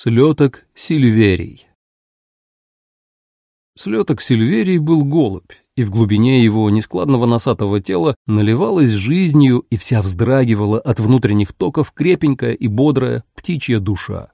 Слеток Сильверий Слеток Сильверий был голубь, и в глубине его нескладного носатого тела наливалась жизнью и вся вздрагивала от внутренних токов крепенькая и бодрая птичья душа.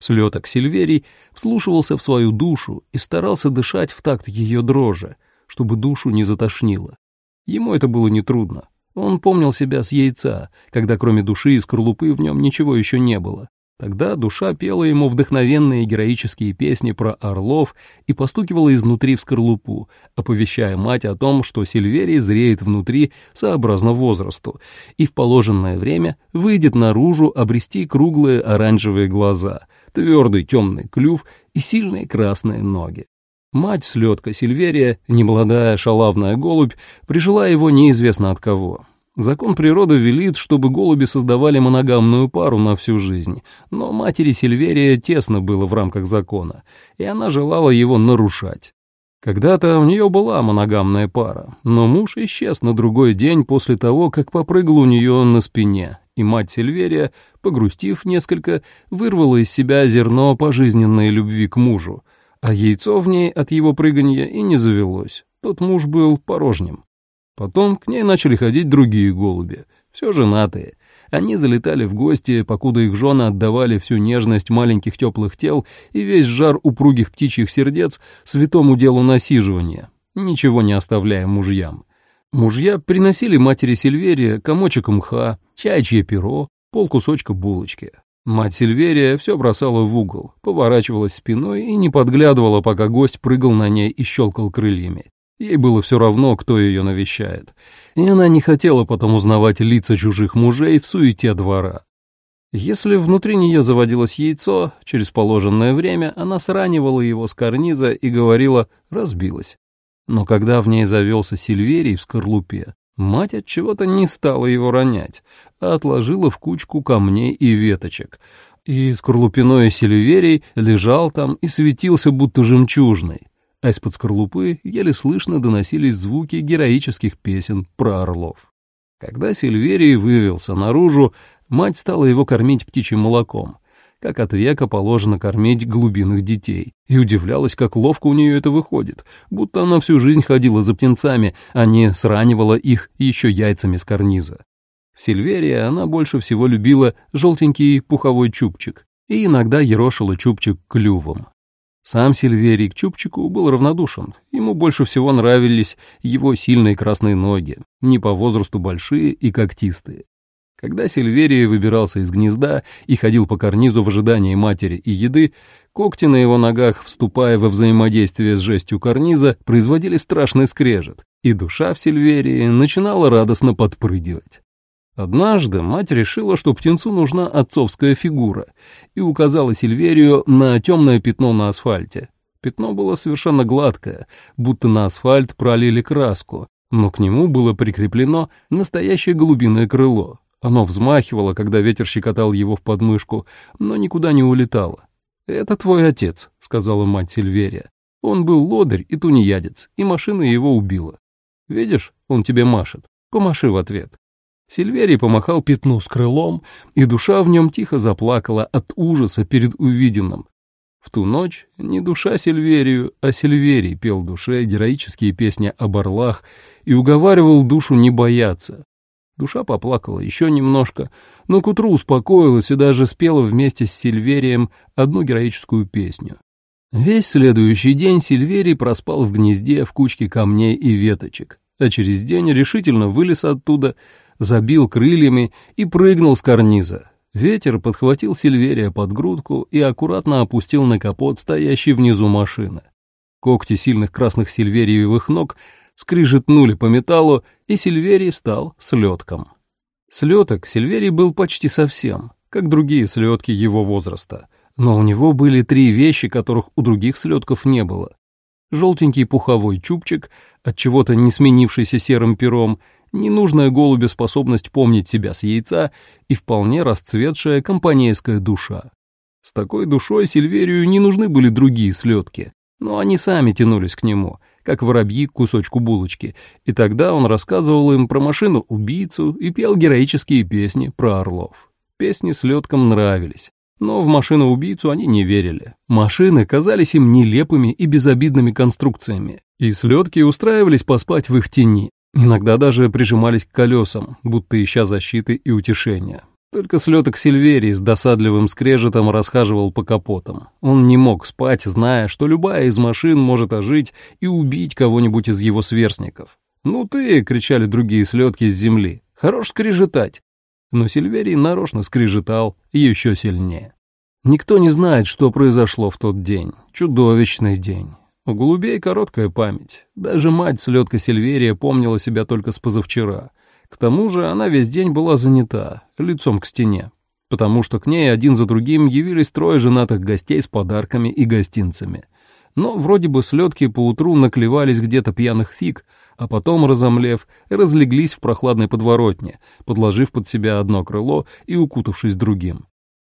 Слеток Сильверий вслушивался в свою душу и старался дышать в такт ее дрожи, чтобы душу не затошнило. Ему это было нетрудно. Он помнил себя с яйца, когда кроме души и скорлупы в нем ничего еще не было. Тогда душа пела ему вдохновенные героические песни про орлов и постукивала изнутри в скорлупу, оповещая мать о том, что Сильверий зреет внутри сообразно возрасту и в положенное время выйдет наружу обрести круглые оранжевые глаза, твердый темный клюв и сильные красные ноги. Мать слетка Сильверия, немолодая шалавная голубь, прижила его неизвестно от кого. Закон природы велит, чтобы голуби создавали моногамную пару на всю жизнь, но матери Сильверия тесно было в рамках закона, и она желала его нарушать. Когда-то у нее была моногамная пара, но муж исчез на другой день после того, как попрыгал у нее на спине, и мать Сильверия, погрустив несколько, вырвала из себя зерно пожизненной любви к мужу, а яйцо в ней от его прыгания и не завелось. Тот муж был порожним. Потом к ней начали ходить другие голуби, все женатые. Они залетали в гости, покуда их жены отдавали всю нежность маленьких теплых тел и весь жар упругих птичьих сердец святому делу насиживания, ничего не оставляя мужьям. Мужья приносили матери Сильверия комочек мха, чайчье перо, полкусочка булочки. Мать Сильверия все бросала в угол, поворачивалась спиной и не подглядывала, пока гость прыгал на ней и щелкал крыльями. Ей было все равно, кто ее навещает, и она не хотела потом узнавать лица чужих мужей в суете двора. Если внутри нее заводилось яйцо, через положенное время она сранивала его с карниза и говорила «разбилось». Но когда в ней завелся Сильверий в скорлупе, мать от чего-то не стала его ронять, а отложила в кучку камней и веточек, и скорлупиной Сильверий лежал там и светился будто жемчужный а из-под скорлупы еле слышно доносились звуки героических песен про орлов. Когда Сильверий вывелся наружу, мать стала его кормить птичьим молоком, как от века положено кормить глубинных детей, и удивлялась, как ловко у нее это выходит, будто она всю жизнь ходила за птенцами, а не сранивала их еще яйцами с карниза. В Сильверии она больше всего любила желтенький пуховой чубчик и иногда ерошила чубчик клювом. Сам Сильверий к Чупчику был равнодушен. Ему больше всего нравились его сильные красные ноги, не по возрасту большие и когтистые. Когда Сильверий выбирался из гнезда и ходил по карнизу в ожидании матери и еды, когти на его ногах, вступая во взаимодействие с жестью карниза, производили страшный скрежет, и душа в Сильверии начинала радостно подпрыгивать. Однажды мать решила, что птенцу нужна отцовская фигура, и указала Сильверию на темное пятно на асфальте. Пятно было совершенно гладкое, будто на асфальт пролили краску, но к нему было прикреплено настоящее голубиное крыло. Оно взмахивало, когда ветер щекотал его в подмышку, но никуда не улетало. «Это твой отец», — сказала мать Сильверия. «Он был лодырь и тунеядец, и машина его убила. Видишь, он тебе машет. Помаши в ответ». Сильверий помахал пятну с крылом, и душа в нем тихо заплакала от ужаса перед увиденным. В ту ночь не душа Сильверию, а Сильверий пел душе героические песни об орлах и уговаривал душу не бояться. Душа поплакала еще немножко, но к утру успокоилась и даже спела вместе с Сильверием одну героическую песню. Весь следующий день Сильверий проспал в гнезде в кучке камней и веточек, а через день решительно вылез оттуда — забил крыльями и прыгнул с карниза. Ветер подхватил Сильверия под грудку и аккуратно опустил на капот стоящей внизу машины. Когти сильных красных сильвериевых ног скрижетнули по металлу, и Сильверий стал слетком. Слеток Сильверий был почти совсем, как другие слетки его возраста, но у него были три вещи, которых у других слетков не было. Желтенький пуховой чубчик, от чего-то не сменившийся серым пером, ненужная голубю способность помнить себя с яйца и вполне расцветшая компанейская душа. С такой душой Сильверию не нужны были другие слетки, но они сами тянулись к нему, как воробьи к кусочку булочки, и тогда он рассказывал им про машину-убийцу и пел героические песни про орлов. Песни слеткам нравились, Но в машину-убийцу они не верили. Машины казались им нелепыми и безобидными конструкциями, и слетки устраивались поспать в их тени. Иногда даже прижимались к колесам, будто ища защиты и утешения. Только слеток Сильверий с досадливым скрежетом расхаживал по капотам. Он не мог спать, зная, что любая из машин может ожить и убить кого-нибудь из его сверстников. «Ну ты!» — кричали другие слетки с земли. «Хорош скрежетать!» Но Сильверий нарочно скрежетал еще сильнее. Никто не знает, что произошло в тот день. Чудовищный день. У голубей короткая память. Даже мать слетка Сильверия помнила себя только с позавчера. К тому же она весь день была занята, лицом к стене, потому что к ней один за другим явились трое женатых гостей с подарками и гостинцами. Но вроде бы слетки поутру наклевались где-то пьяных фиг, а потом, разомлев, разлеглись в прохладной подворотне, подложив под себя одно крыло и укутавшись другим.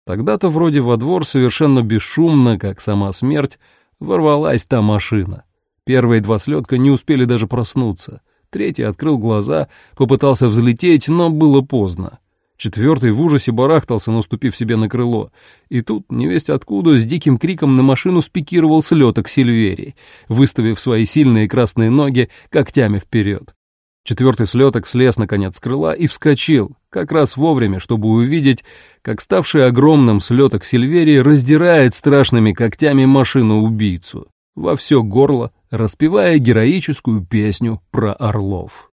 Тогда-то вроде во двор совершенно бесшумно, как сама смерть, ворвалась та машина. Первые два слетка не успели даже проснуться — Третий открыл глаза, попытался взлететь, но было поздно. Четвертый в ужасе барахтался, наступив себе на крыло. И тут, невесть откуда, с диким криком на машину спикировал слеток Сильверий, выставив свои сильные красные ноги когтями вперед. Четвертый слеток слез наконец с крыла и вскочил, как раз вовремя, чтобы увидеть, как ставший огромным слеток Сильверий раздирает страшными когтями машину-убийцу во все горло, распевая героическую песню про орлов.